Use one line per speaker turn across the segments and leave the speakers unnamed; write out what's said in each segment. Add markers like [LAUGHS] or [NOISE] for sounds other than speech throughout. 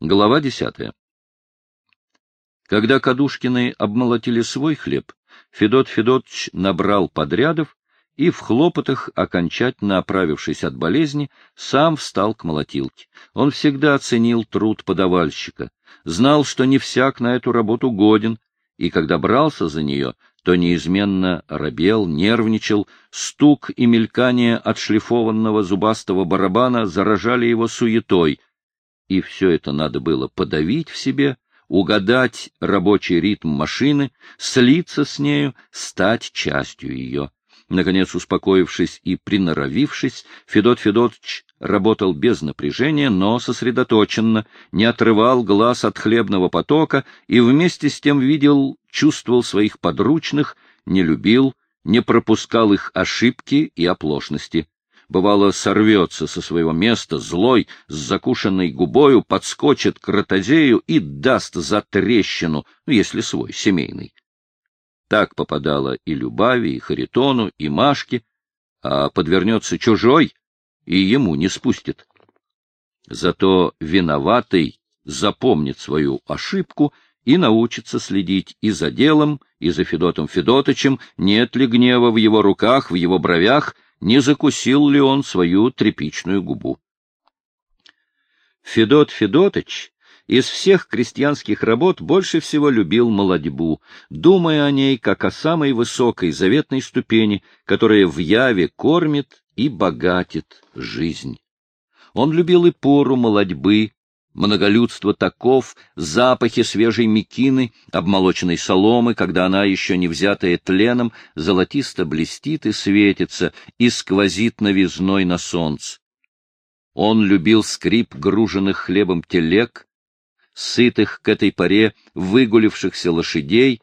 Глава десятая. Когда Кадушкины обмолотили свой хлеб, Федот Федотович набрал подрядов и в хлопотах, окончательно оправившись от болезни, сам встал к молотилке. Он всегда оценил труд подавальщика, знал, что не всяк на эту работу годен, и когда брался за нее, то неизменно робел, нервничал, стук и мелькание отшлифованного зубастого барабана заражали его суетой, и все это надо было подавить в себе, угадать рабочий ритм машины, слиться с нею, стать частью ее. Наконец, успокоившись и приноровившись, Федот Федотович работал без напряжения, но сосредоточенно, не отрывал глаз от хлебного потока и вместе с тем видел, чувствовал своих подручных, не любил, не пропускал их ошибки и оплошности. Бывало, сорвется со своего места, злой, с закушенной губою, подскочит к ротозею и даст за трещину, ну, если свой, семейный. Так попадало и Любави, и Харитону, и Машке, а подвернется чужой, и ему не спустит. Зато виноватый запомнит свою ошибку и научится следить и за делом, и за Федотом Федотычем, нет ли гнева в его руках, в его бровях, не закусил ли он свою тряпичную губу. Федот Федотыч из всех крестьянских работ больше всего любил молодьбу, думая о ней как о самой высокой заветной ступени, которая в яве кормит и богатит жизнь. Он любил и пору молодьбы, многолюдство таков, запахи свежей мекины, обмолоченной соломы, когда она, еще не взятая тленом, золотисто блестит и светится, и сквозит новизной на солнце. Он любил скрип груженных хлебом телег, сытых к этой поре выгулившихся лошадей,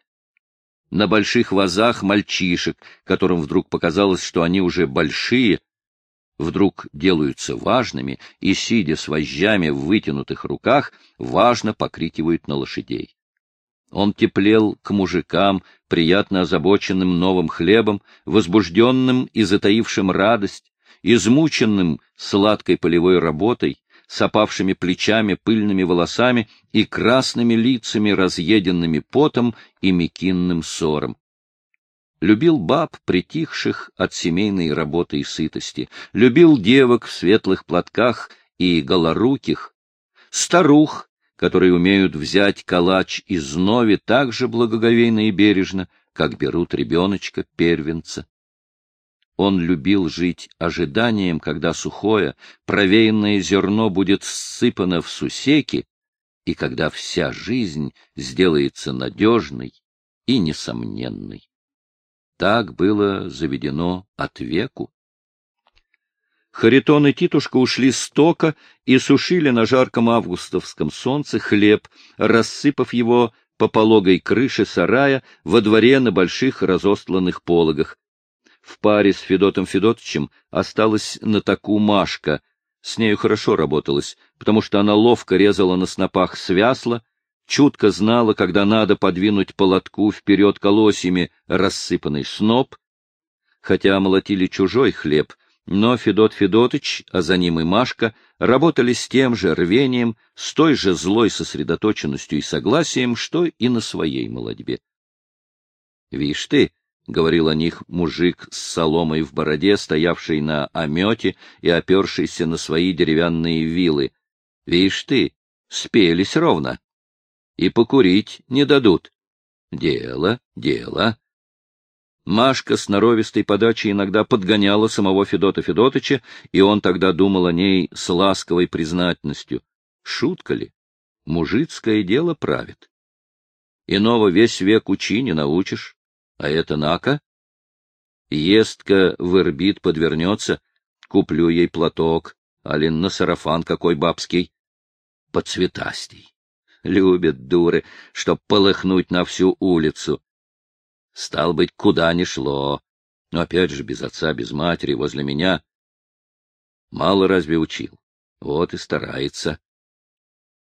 на больших вазах мальчишек, которым вдруг показалось, что они уже большие, вдруг делаются важными и, сидя с вожжами в вытянутых руках, важно покрикивают на лошадей. Он теплел к мужикам, приятно озабоченным новым хлебом, возбужденным и затаившим радость, измученным сладкой полевой работой, с опавшими плечами, пыльными волосами и красными лицами, разъеденными потом и мекинным ссором. Любил баб, притихших от семейной работы и сытости, любил девок в светлых платках и голоруких, старух, которые умеют взять калач из нови так же благоговейно и бережно, как берут ребеночка-первенца. Он любил жить ожиданием, когда сухое, провеянное зерно будет ссыпано в сусеки, и когда вся жизнь сделается надежной и несомненной. Так было заведено от веку. Харитон и Титушка ушли с тока и сушили на жарком августовском солнце хлеб, рассыпав его по пологой крыше сарая во дворе на больших разостланных пологах, в паре с Федотом Федотовичем осталась на таку Машка. С нею хорошо работалось, потому что она ловко резала на снопах свясла, чутко знала, когда надо подвинуть по лотку вперед колосьями рассыпанный сноп. Хотя молотили чужой хлеб, но Федот Федотыч, а за ним и Машка, работали с тем же рвением, с той же злой сосредоточенностью и согласием, что и на своей молодьбе. — Вишь ты, — говорил о них мужик с соломой в бороде, стоявший на омете и опершийся на свои деревянные вилы. — Вишь ты, спелись ровно. И покурить не дадут. Дело, дело. Машка с норовистой подачей иногда подгоняла самого Федота Федотыча, и он тогда думал о ней с ласковой признательностью. Шутка ли? Мужицкое дело правит. Иного весь век учи не научишь. А это нака? Естка в Ирбит подвернется, куплю ей платок, алин на сарафан какой бабский. Поцветастей. Любят дуры, чтоб полыхнуть на всю улицу. Стал быть, куда ни шло. Но опять же без отца, без матери, возле меня. Мало разве учил? Вот и старается.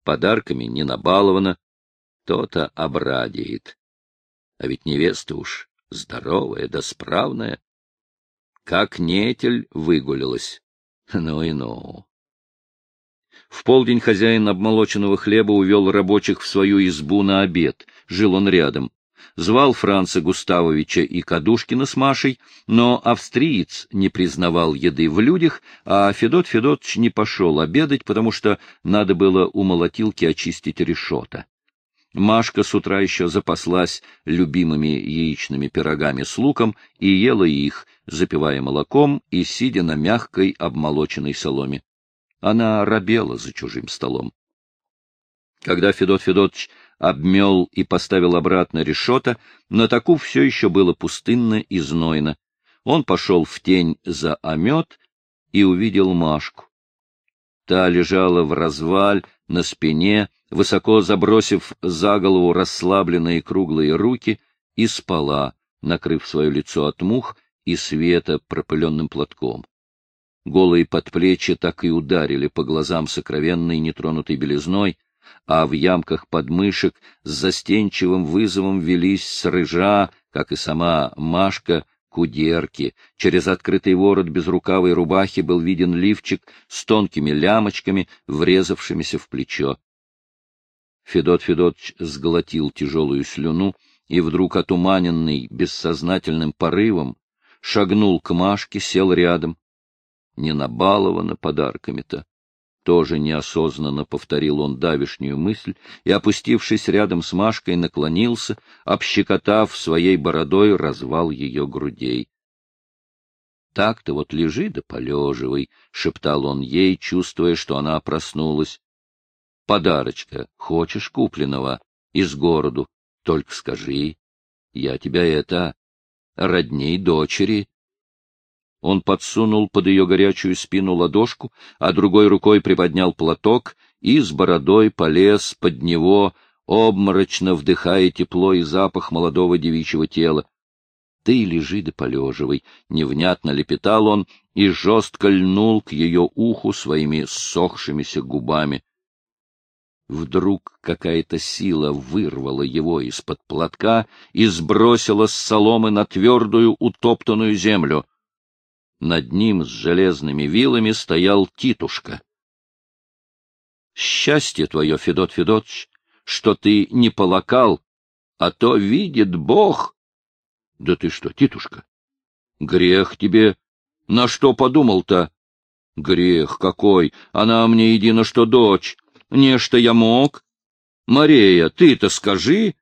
Подарками не набалована, то-то обрадеет. А ведь невеста уж здоровая да справная. Как нетель выгулилась. Ну и ну. В полдень хозяин обмолоченного хлеба увел рабочих в свою избу на обед. Жил он рядом. Звал Франца Густавовича и Кадушкина с Машей, но австриец не признавал еды в людях, а Федот Федотович не пошел обедать, потому что надо было у молотилки очистить решета. Машка с утра еще запаслась любимыми яичными пирогами с луком и ела их, запивая молоком и сидя на мягкой обмолоченной соломе. Она робела за чужим столом. Когда Федот Федотович обмел и поставил обратно решета, на таку все еще было пустынно и знойно. Он пошел в тень за омет и увидел Машку. Та лежала в разваль, на спине, высоко забросив за голову расслабленные круглые руки, и спала, накрыв свое лицо от мух и света пропыленным платком. Голые подплечья так и ударили по глазам сокровенной нетронутой белизной, а в ямках подмышек с застенчивым вызовом велись с рыжа, как и сама Машка, кудерки. Через открытый ворот безрукавой рубахи был виден лифчик с тонкими лямочками, врезавшимися в плечо. Федот Федотович сглотил тяжелую слюну и вдруг, отуманенный бессознательным порывом, шагнул к Машке, сел рядом не набалована подарками-то. Тоже неосознанно повторил он давишнюю мысль и, опустившись рядом с Машкой, наклонился, общекотав своей бородой развал ее грудей. — Так-то вот лежи да полеживай, — шептал он ей, чувствуя, что она проснулась. — Подарочка, хочешь купленного? Из городу. Только скажи. Я тебя это... родней дочери. Он подсунул под ее горячую спину ладошку, а другой рукой приподнял платок и с бородой полез под него, обморочно вдыхая тепло и запах молодого девичьего тела. Ты лежи да полеживай, — невнятно лепетал он и жестко льнул к ее уху своими ссохшимися губами. Вдруг какая-то сила вырвала его из-под платка и сбросила с соломы на твердую утоптанную землю. Над ним с железными вилами стоял Титушка. Счастье твое, Федот Федотович, что ты не полакал, а то видит Бог. Да ты что, Титушка? Грех тебе. На что подумал-то? Грех какой! Она мне едино что дочь. Нечто я мог. Мария, ты-то скажи.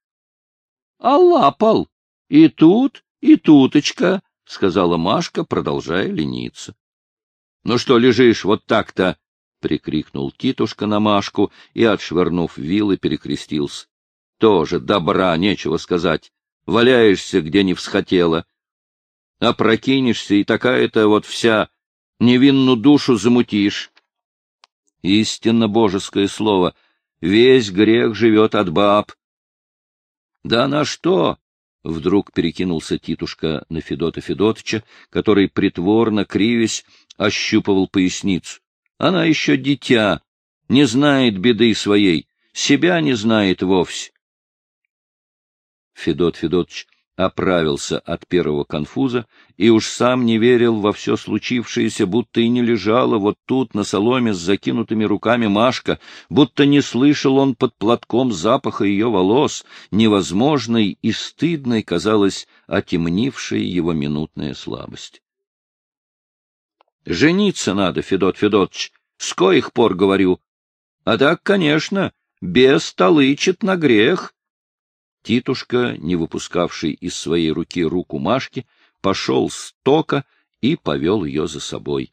А лапал. И тут, и туточка. — сказала Машка, продолжая лениться. — Ну что лежишь вот так-то? — прикрикнул Титушка на Машку и, отшвырнув вилы, перекрестился. — Тоже добра, нечего сказать. Валяешься, где не всхотела. Опрокинешься, и такая-то вот вся невинную душу замутишь. Истинно божеское слово. Весь грех живет от баб. Да на что? Вдруг перекинулся Титушка на Федота Федотыча, который, притворно кривясь, ощупывал поясницу. Она еще дитя, не знает беды своей, себя не знает вовсе. Федот Федотович оправился от первого конфуза и уж сам не верил во все случившееся, будто и не лежала вот тут на соломе с закинутыми руками Машка, будто не слышал он под платком запаха ее волос, невозможной и стыдной казалась отемнившая его минутная слабость. «Жениться надо, Федот Федотович, с коих пор говорю. А так, конечно, без толычет на грех». Титушка, не выпускавший из своей руки руку Машки, пошел с тока и повел ее за собой.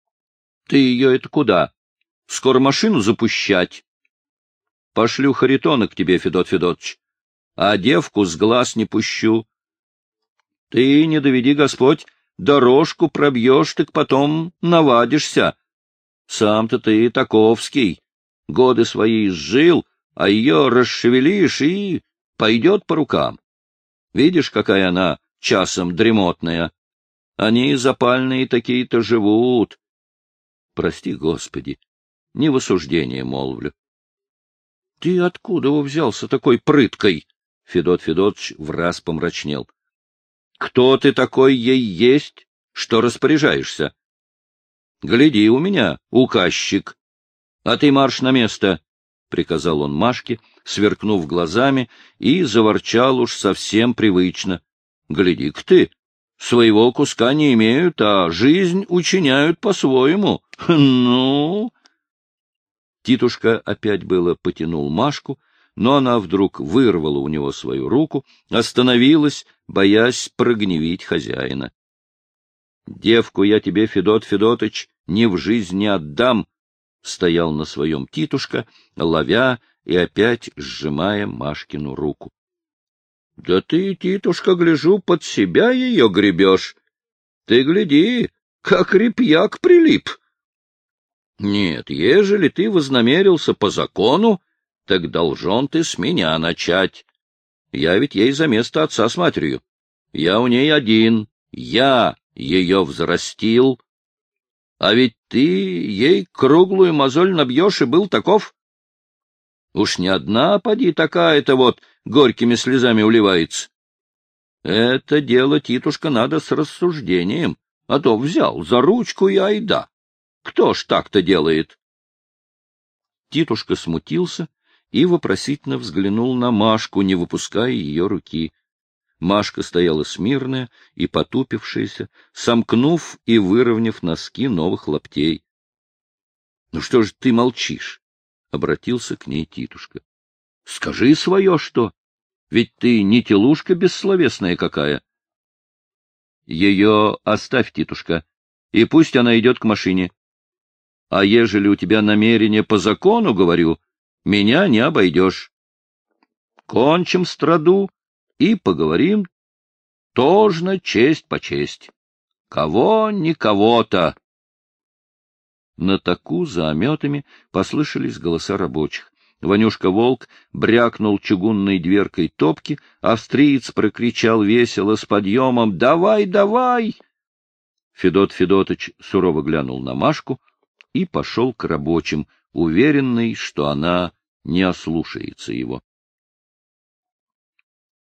— Ты ее это куда? Скоро машину запущать. — Пошлю Харитона к тебе, Федот Федотович, а девку с глаз не пущу. Ты, не доведи Господь, дорожку пробьешь, так потом навадишься. Сам-то ты таковский, годы свои изжил, а ее расшевелишь и пойдет по рукам. Видишь, какая она часом дремотная. Они запальные такие-то живут. Прости, Господи, не в осуждение молвлю. — Ты откуда взялся такой прыткой? Федот Федотович враз помрачнел. — Кто ты такой ей есть, что распоряжаешься? — Гляди у меня, указчик. — А ты марш на место! — приказал он Машке, сверкнув глазами, и заворчал уж совсем привычно. — Гляди-ка ты! Своего куска не имеют, а жизнь учиняют по-своему. [LAUGHS] Ну... Титушка опять было потянул Машку, но она вдруг вырвала у него свою руку, остановилась, боясь прогневить хозяина. — Девку я тебе, Федот Федотыч, ни в жизнь не отдам, — стоял на своем Титушка, ловя и опять сжимая Машкину руку. — Да ты, Титушка, гляжу, под себя ее гребешь. Ты гляди, как репьяк прилип. Нет, ежели ты вознамерился по закону, так должен ты с меня начать. Я ведь ей за место отца с матерью. Я у ней один, я ее взрастил. А ведь ты ей круглую мозоль набьешь и был таков. Уж не одна, поди, такая-то вот горькими слезами уливается. Это дело, Титушка, надо с рассуждением, а то взял за ручку и айда. Кто ж так-то делает? Титушка смутился и вопросительно взглянул на Машку, не выпуская ее руки. Машка стояла смирная и потупившаяся, сомкнув и выровняв носки новых лаптей. — Ну что же ты молчишь? — обратился к ней Титушка. — Скажи свое что? Ведь ты не телушка бессловесная какая. — Ее оставь, Титушка, и пусть она идет к машине. А ежели у тебя намерение по закону, говорю, меня не обойдешь. Кончим страду и поговорим тожно честь по честь. Кого ни кого-то. На таку за ометами послышались голоса рабочих. Ванюшка-волк брякнул чугунной дверкой топки, австриец прокричал весело с подъемом «Давай, давай!» Федот Федотыч сурово глянул на Машку, и пошел к рабочим, уверенный, что она не ослушается его.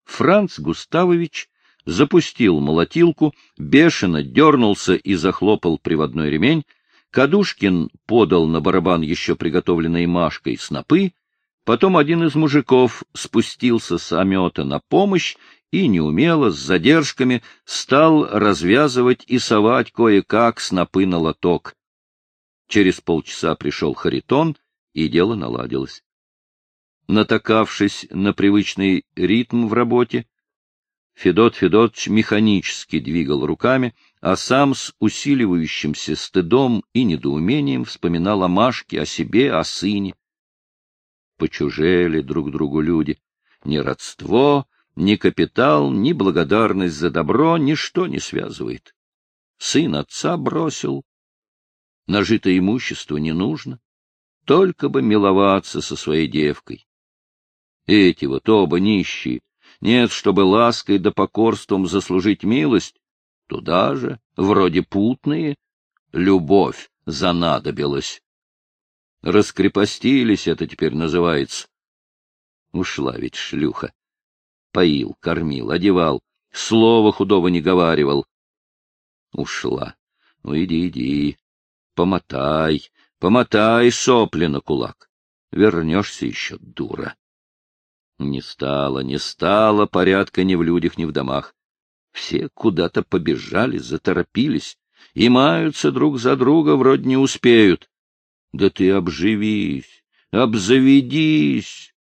Франц Густавович запустил молотилку, бешено дернулся и захлопал приводной ремень, Кадушкин подал на барабан еще приготовленной Машкой снопы, потом один из мужиков спустился с омета на помощь и неумело, с задержками, стал развязывать и совать кое-как снопы на лоток. Через полчаса пришел Харитон, и дело наладилось. Натакавшись на привычный ритм в работе, Федот Федотович механически двигал руками, а сам с усиливающимся стыдом и недоумением вспоминал о Машке, о себе, о сыне. Почужели друг другу люди. Ни родство, ни капитал, ни благодарность за добро ничто не связывает. Сын отца бросил, Нажитое имущество не нужно. Только бы миловаться со своей девкой. Эти вот оба нищие. Нет, чтобы лаской да покорством заслужить милость. Туда же, вроде путные, любовь занадобилась. Раскрепостились это теперь называется. Ушла ведь шлюха. Поил, кормил, одевал, слова худого не говаривал. Ушла. Ну, иди, иди. Помотай, помотай сопли на кулак. Вернешься еще, дура. Не стало, не стало порядка ни в людях, ни в домах. Все куда-то побежали, заторопились, и маются друг за друга, вроде не успеют. Да ты обживись, обзаведись.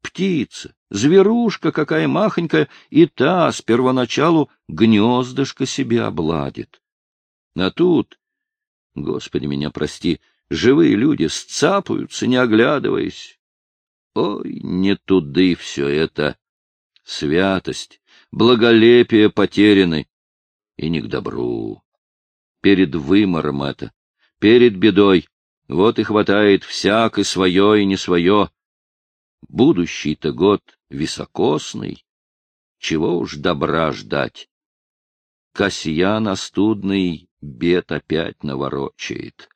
Птица, зверушка какая махонькая, и та с первоначалу гнездышко себе обладит. А тут Господи, меня прости, живые люди сцапаются, не оглядываясь. Ой, не туды все это. Святость, благолепие потеряны. И не к добру. Перед вымором это, перед бедой. Вот и хватает всяк и свое, и не свое. Будущий-то год високосный. Чего уж добра ждать? Касьян остудный бед опять наворочает.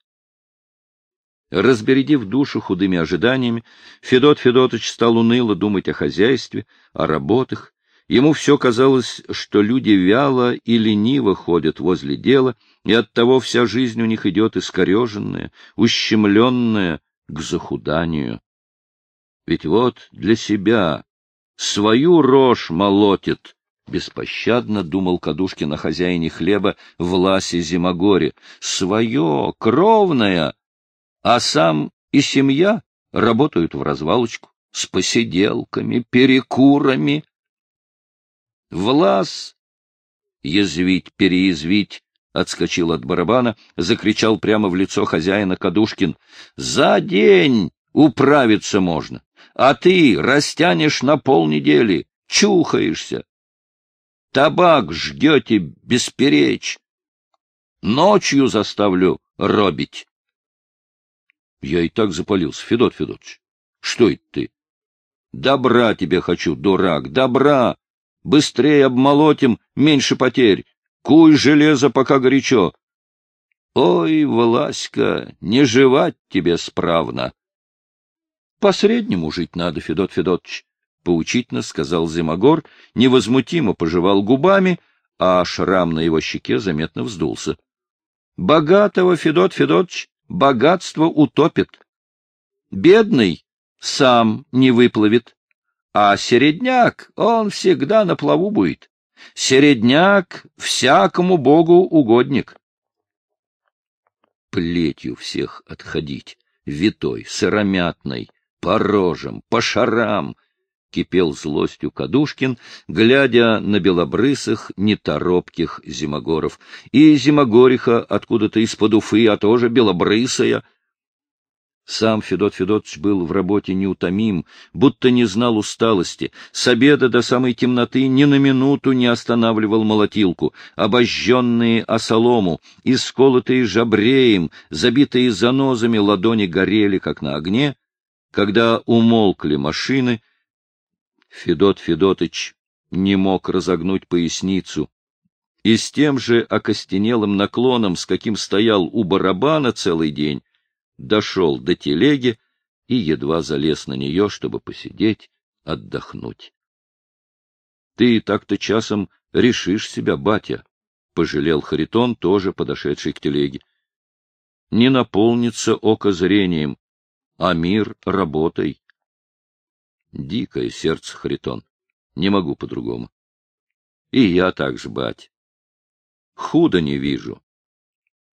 Разбередив душу худыми ожиданиями, Федот Федотович стал уныло думать о хозяйстве, о работах. Ему все казалось, что люди вяло и лениво ходят возле дела, и оттого вся жизнь у них идет искореженная, ущемленная, к захуданию. Ведь вот для себя свою рожь молотит, беспощадно думал Кадушкин о хозяине хлеба Ласе Зимогоре. Свое, кровное, а сам и семья работают в развалочку с посиделками, перекурами. Влас, язвить, переязвить, отскочил от барабана, закричал прямо в лицо хозяина Кадушкин. За день управиться можно, а ты растянешь на полнедели, чухаешься. Табак ждете бесперечь. Ночью заставлю робить. Я и так запалился, Федот Федотович. Что это ты? Добра тебе хочу, дурак, добра! Быстрее обмолотим, меньше потерь. Куй железо, пока горячо. Ой, Власька, не жевать тебе справно. По среднему жить надо, Федот Федотович, — поучительно сказал Зимогор, невозмутимо пожевал губами, а шрам на его щеке заметно вздулся. Богатого, Федот Федотович, богатство утопит. Бедный сам не выплывет, а середняк, он всегда на плаву будет. Середняк всякому богу угодник. Плетью всех отходить, витой, сыромятной, по рожам, по шарам, — кипел злостью Кадушкин, глядя на белобрысых, неторопких зимогоров. И зимогориха откуда-то из-под Уфы, а тоже белобрысая — сам Федот Федотович был в работе неутомим, будто не знал усталости. С обеда до самой темноты ни на минуту не останавливал молотилку. Обожженные о солому, исколотые жабреем, забитые занозами ладони горели, как на огне. Когда умолкли машины, Федот Федотыч не мог разогнуть поясницу. И с тем же окостенелым наклоном, с каким стоял у барабана целый день, дошел до телеги и едва залез на нее, чтобы посидеть, отдохнуть. — Ты так-то часом решишь себя, батя, — пожалел Харитон, тоже подошедший к телеге. — Не наполнится око зрением, а мир работой. Дикое сердце, Харитон, не могу по-другому. И я так же, бать. Худо не вижу.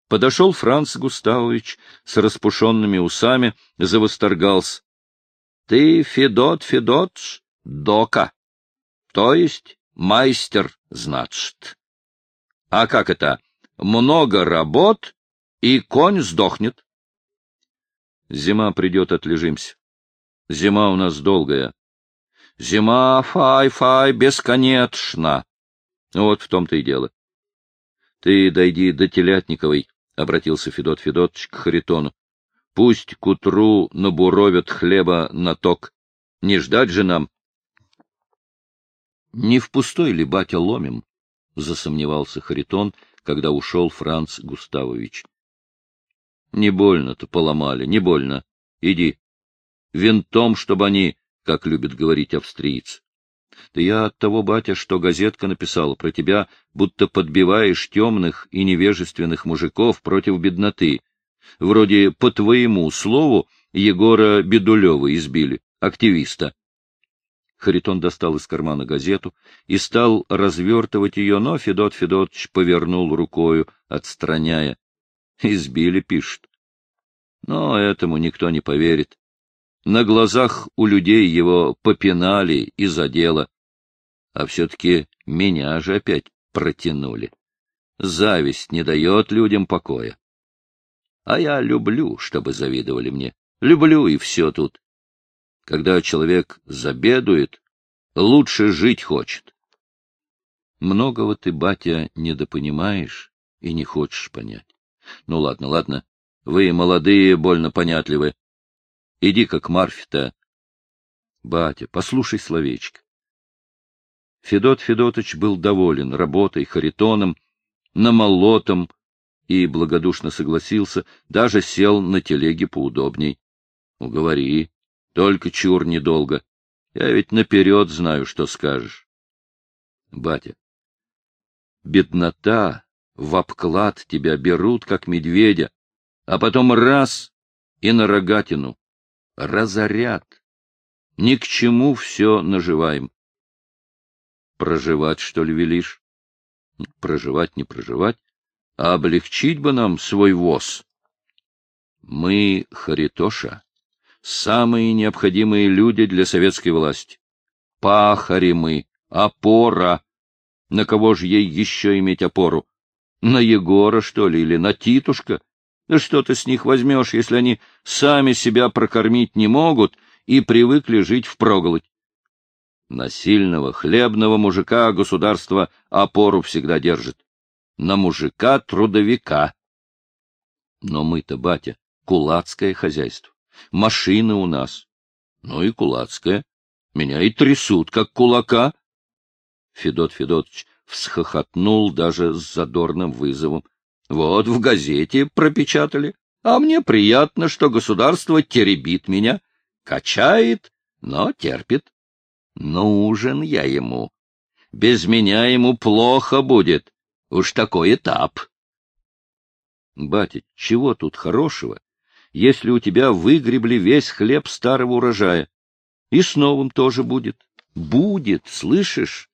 Подошел Франц Густавович с распушенными усами, завосторгался. — Ты, Федот Федотч, дока, то есть майстер, значит. — А как это? Много работ, и конь сдохнет. — Зима придет, отлежимся. Зима у нас долгая. Зима, фай-фай, бесконечна. Вот в том-то и дело. Ты дойди до Телятниковой, — обратился Федот Федотович к Харитону. — Пусть к утру набуровят хлеба на ток. Не ждать же нам. — Не в пустой ли, батя, ломим? — засомневался Харитон, когда ушел Франц Густавович. — Не больно-то поломали, не больно. Иди. Винтом, чтобы они, как любят говорить австрийцы. Да я от того, батя, что газетка написала про тебя, будто подбиваешь темных и невежественных мужиков против бедноты. Вроде по твоему слову Егора Бедулева избили, активиста. Харитон достал из кармана газету и стал развертывать ее, но Федот Федотович повернул рукою, отстраняя. Избили, пишет. Но этому никто не поверит. На глазах у людей его попинали и за дело. А все-таки меня же опять протянули. Зависть не дает людям покоя. А я люблю, чтобы завидовали мне. Люблю, и все тут. Когда человек забедует, лучше жить хочет. Многого ты, батя, недопонимаешь и не хочешь понять. Ну, ладно, ладно. Вы, молодые, больно понятливы. Иди-ка к Марфе-то. Батя, послушай словечко. Федот Федотович был доволен работой, Харитоном, намолотом и благодушно согласился, даже сел на телеге поудобней. — Уговори, только чур недолго. Я ведь наперед знаю, что скажешь. — Батя, беднота в обклад тебя берут, как медведя, а потом раз — и на рогатину. Разорят. Ни к чему все наживаем. Проживать, что ли, велишь? Проживать, не проживать, а облегчить бы нам свой воз. Мы, Харитоша, самые необходимые люди для советской власти. Пахари мы, опора. На кого же ей еще иметь опору? На Егора, что ли, или на Титушка? Что ты с них возьмешь, если они сами себя прокормить не могут и привыкли жить впроголодь? На сильного хлебного мужика государство опору всегда держит. На мужика-трудовика. Но мы-то, батя, кулацкое хозяйство. Машины у нас. Ну и кулацкое. Меня и трясут, как кулака. Федот Федотович всхохотнул даже с задорным вызовом. Вот в газете пропечатали. А мне приятно, что государство теребит меня, качает, но терпит. Нужен я ему. Без меня ему плохо будет. Уж такой этап. Батя, чего тут хорошего, если у тебя выгребли весь хлеб старого урожая? И с новым тоже будет. Будет, слышишь?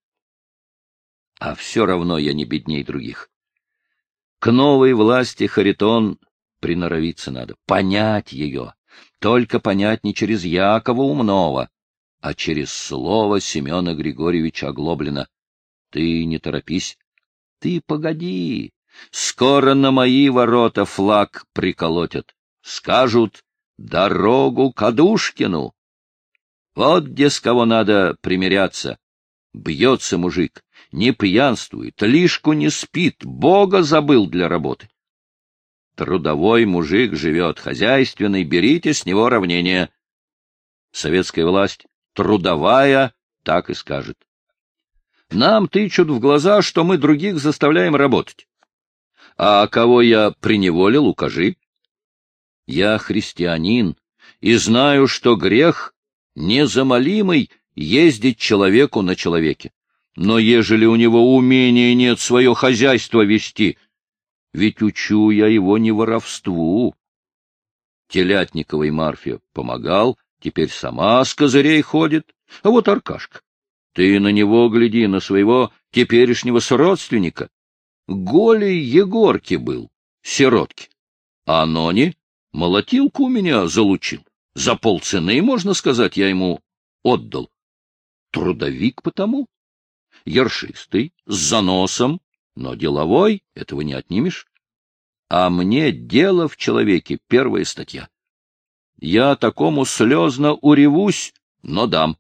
А все равно я не бедней других. К новой власти Харитон приноровиться надо, понять ее. Только понять не через Якова Умного, а через слово Семена Григорьевича Оглоблина. Ты не торопись. Ты погоди. Скоро на мои ворота флаг приколотят. Скажут «Дорогу Кадушкину». Вот где с кого надо примиряться. Бьется мужик, не пьянствует, лишку не спит, Бога забыл для работы. Трудовой мужик живет, хозяйственный, берите с него равнение. Советская власть трудовая так и скажет. Нам тычут в глаза, что мы других заставляем работать. А кого я приневолил, укажи. Я христианин и знаю, что грех незамолимый ездить человеку на человеке. Но ежели у него умения нет свое хозяйство вести, ведь учу я его не воровству. Телятниковой Марфе помогал, теперь сама с козырей ходит. А вот Аркашка, ты на него гляди, на своего теперешнего сродственника. Голей Егорки был, сиротки. А Нони молотилку у меня залучил. За полцены, можно сказать, я ему отдал. Трудовик потому. Ершистый, с заносом, но деловой, этого не отнимешь. А мне дело в человеке первая статья. Я такому слезно уревусь, но дам.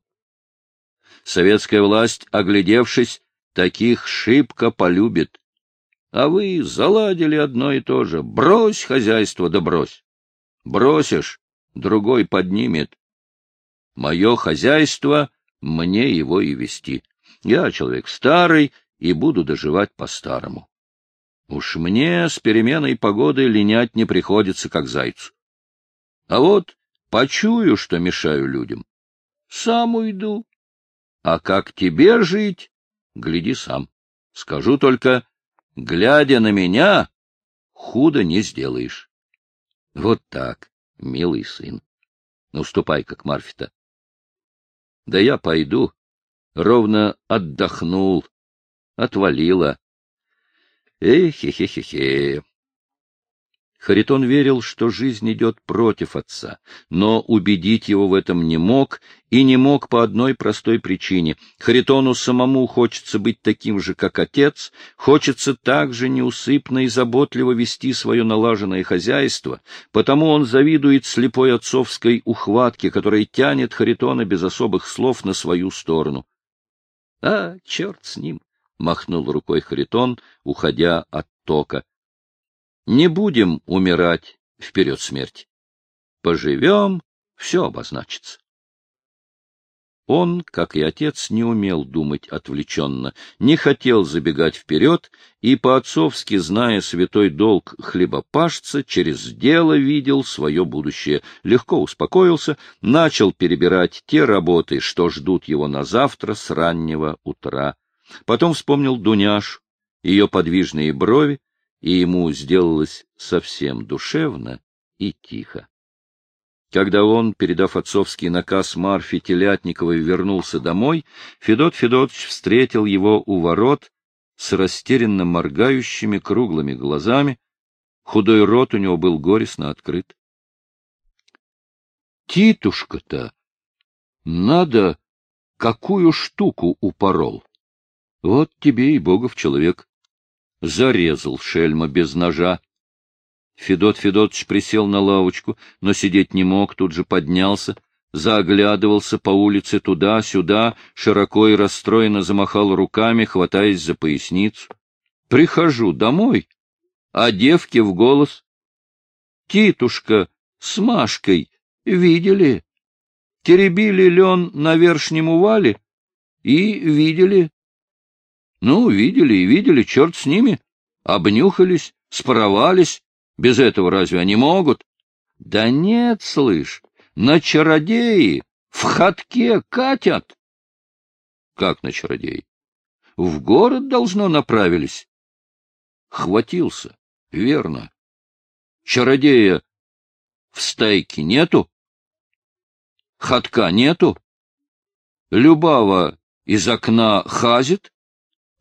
Советская власть, оглядевшись, таких шибко полюбит. А вы заладили одно и то же. Брось хозяйство да брось. Бросишь, другой поднимет. Мое хозяйство, мне его и вести. Я человек старый и буду доживать по-старому. Уж мне с переменой погоды линять не приходится, как зайцу. А вот почую, что мешаю людям, сам уйду. А как тебе жить, гляди сам. Скажу только, глядя на меня, худо не сделаешь. Вот так, милый сын. Ну, ступай, как Марфита. Да я пойду. Ровно отдохнул. Отвалила. Эх-хе-хе-хе-хе. Харитон верил, что жизнь идет против отца, но убедить его в этом не мог, и не мог по одной простой причине. Харитону самому хочется быть таким же, как отец, хочется также неусыпно и заботливо вести свое налаженное хозяйство, потому он завидует слепой отцовской ухватке, которая тянет Харитона без особых слов на свою сторону. — А, черт с ним! — махнул рукой Харитон, уходя от тока. Не будем умирать вперед смерти. Поживем, все обозначится. Он, как и отец, не умел думать отвлеченно, не хотел забегать вперед и, по-отцовски, зная святой долг хлебопашца, через дело видел свое будущее, легко успокоился, начал перебирать те работы, что ждут его на завтра с раннего утра. Потом вспомнил Дуняш, ее подвижные брови, и ему сделалось совсем душевно и тихо. Когда он, передав отцовский наказ Марфе Телятниковой, вернулся домой, Федот Федотович встретил его у ворот с растерянно моргающими круглыми глазами. Худой рот у него был горестно открыт. — Титушка-то! Надо, какую штуку упорол! Вот тебе и богов человек. Зарезал шельма без ножа. Федот Федотович присел на лавочку, но сидеть не мог, тут же поднялся, заоглядывался по улице туда-сюда, широко и расстроенно замахал руками, хватаясь за поясницу. Прихожу домой, а девки в голос. Титушка с Машкой видели? Теребили лен на вершнем увале и видели. Ну, видели и видели, черт с ними. Обнюхались, споровались, без этого разве они могут? Да нет, слышь, на чародеи в ходке катят. Как на чародеи? В город должно направились. Хватился, верно. Чародея в стайке нету? Ходка нету? Любава из окна хазит?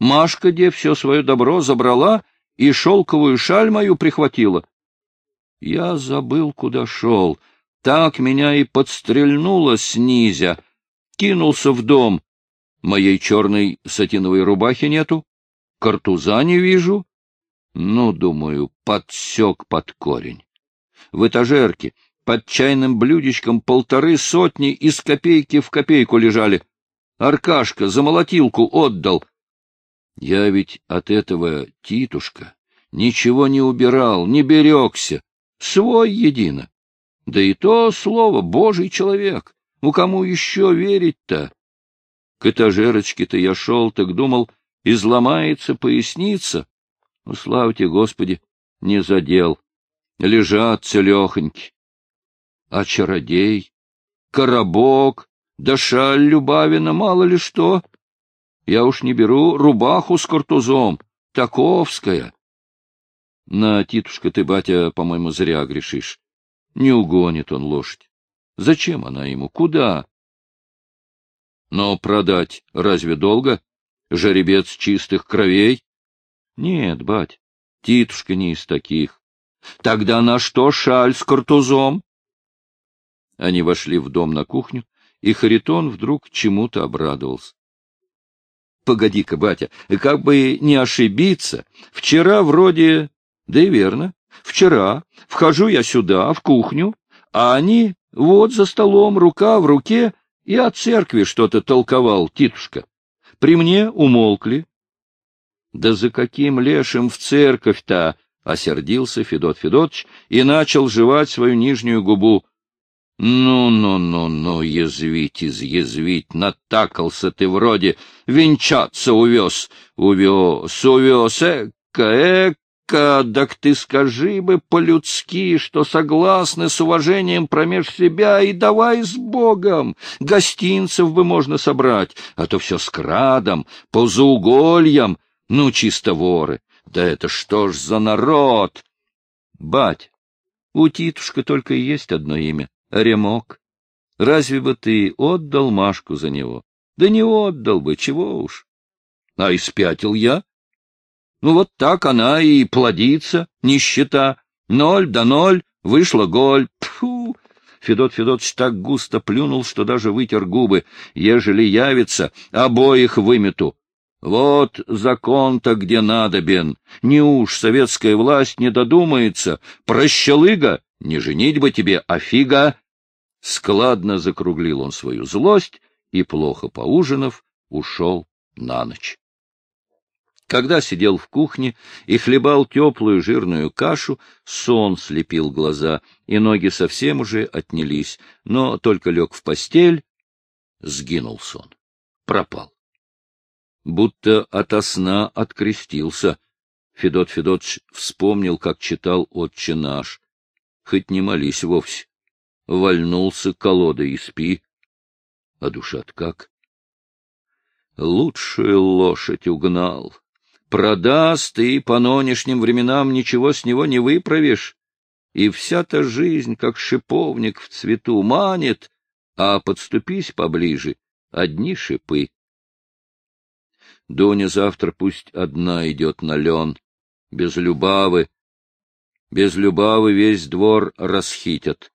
Машка, где все свое добро забрала и шелковую шаль мою прихватила. Я забыл, куда шел. Так меня и подстрельнуло снизя. Кинулся в дом. Моей черной сатиновой рубахи нету. Картуза не вижу. Ну, думаю, подсек под корень. В этажерке под чайным блюдечком полторы сотни из копейки в копейку лежали. Аркашка за молотилку отдал. Я ведь от этого, Титушка, ничего не убирал, не берегся. Свой едино. Да и то слово «божий человек». Ну, кому еще верить-то? К этажерочке-то я шел, так думал, изломается поясница. Ну, славьте Господи, не задел. Лежат целехоньки. А чародей, коробок, да шаль Любавина, мало ли что. Я уж не беру рубаху с картузом, таковская. На Титушка ты, батя, по-моему, зря грешишь. Не угонит он лошадь. Зачем она ему? Куда? Но продать разве долго? Жеребец чистых кровей? Нет, бать, Титушка не из таких. Тогда на что шаль с картузом? Они вошли в дом на кухню, и Харитон вдруг чему-то обрадовался. Погоди-ка, батя, как бы не ошибиться, вчера вроде... Да и верно, вчера вхожу я сюда, в кухню, а они вот за столом, рука в руке, и о церкви что-то толковал Титушка. При мне умолкли. Да за каким лешим в церковь-то? — осердился Федот Федотович и начал жевать свою нижнюю губу. «Ну-ну-ну-ну, язвить, изъязвить, натакался ты вроде, венчаться увез, увез, увез, эка, эка, так ты скажи бы по-людски, что согласны с уважением промеж себя, и давай с Богом, гостинцев бы можно собрать, а то все с крадом, по заугольям, ну, чисто воры, да это что ж за народ!» «Бать, у Титушка только и есть одно имя Ремок, разве бы ты отдал Машку за него? Да не отдал бы, чего уж. А и спятил я. Ну вот так она и плодится, нищета. Ноль да ноль, вышла голь. Тьфу! Федот Федотович так густо плюнул, что даже вытер губы. Ежели явится, обоих вымету. Вот закон-то где надобен. Не уж советская власть не додумается. Прощалыга не женить бы тебе, а фига! Складно закруглил он свою злость и, плохо поужинав, ушел на ночь. Когда сидел в кухне и хлебал теплую жирную кашу, сон слепил глаза, и ноги совсем уже отнялись, но только лег в постель, сгинул сон, пропал. Будто ото сна открестился. Федот Федотович вспомнил, как читал «Отче наш», хоть не молись вовсе. Вальнулся колодой и спи. А душа как? Лучшую лошадь угнал. Продаст, и по нынешним временам ничего с него не выправишь. и вся та жизнь, как шиповник в цвету, манит, а подступись поближе — одни шипы. Доня завтра пусть одна идет на лен, без любавы. Без любавы весь двор расхитят.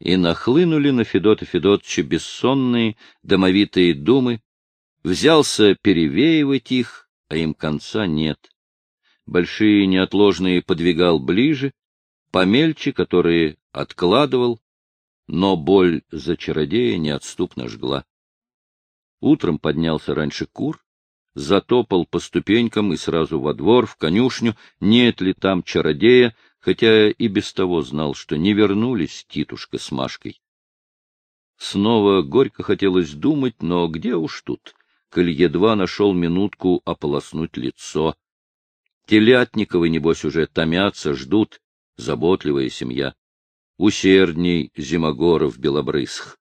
И нахлынули на Федота Федотча бессонные, домовитые думы, взялся перевеивать их, а им конца нет. Большие неотложные подвигал ближе, помельче, которые откладывал, но боль за чародея неотступно жгла. Утром поднялся раньше кур, затопал по ступенькам и сразу во двор, в конюшню, нет ли там чародея, хотя и без того знал, что не вернулись Титушка с Машкой. Снова горько хотелось думать, но где уж тут, коль едва нашел минутку ополоснуть лицо. Телятниковы, небось, уже томятся, ждут, заботливая семья. Усердней Зимогоров Белобрысх.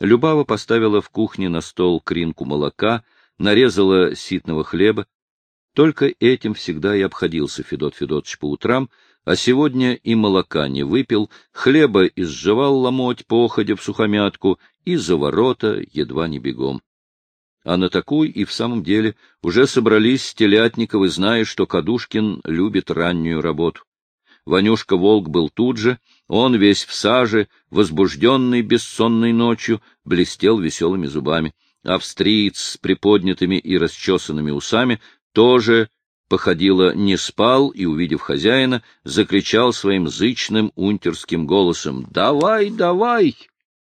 Любава поставила в кухне на стол кринку молока, нарезала ситного хлеба. Только этим всегда и обходился Федот Федотович по утрам, а сегодня и молока не выпил, хлеба изживал ломоть, походя в сухомятку, и за ворота едва не бегом. А на такой и в самом деле уже собрались Телятниковы, зная, что Кадушкин любит раннюю работу. Ванюшка Волк был тут же, он весь в саже, возбужденный бессонной ночью, блестел веселыми зубами. Австриец с приподнятыми и расчесанными усами тоже походило не спал и, увидев хозяина, закричал своим зычным унтерским голосом «Давай, давай!»